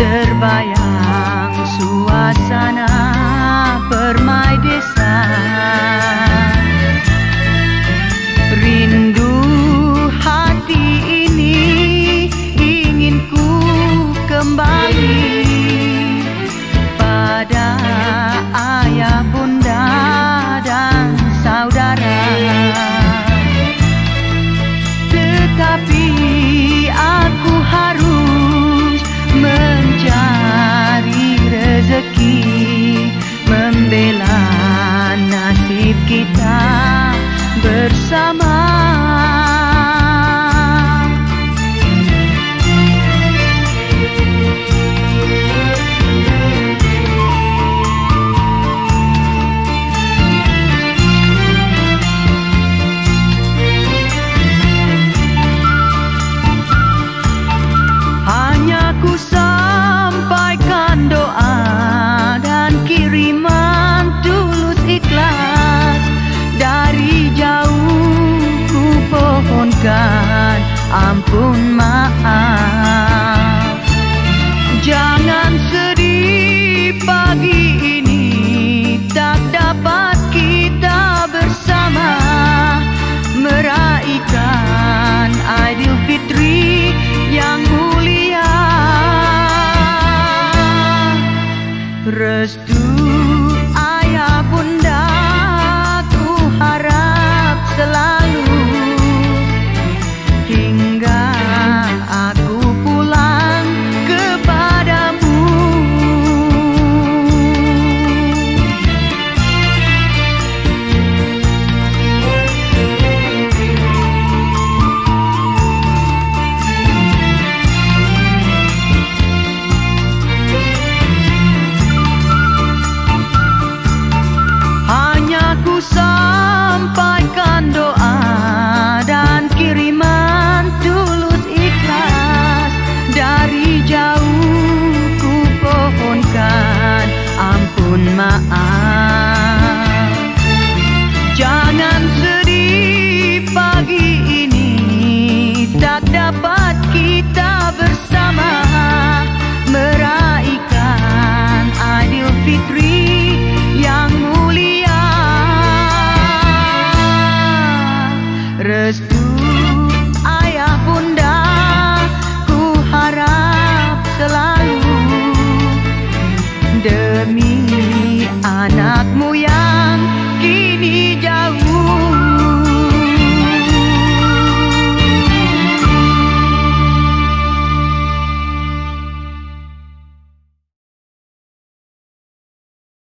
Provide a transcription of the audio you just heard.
terbayang suasana permainan. Kita bersama ampun maaf. Jangan sedih pagi ini. Tak dapat kita bersama Meraihkan Aidilfitri yang mulia. Restu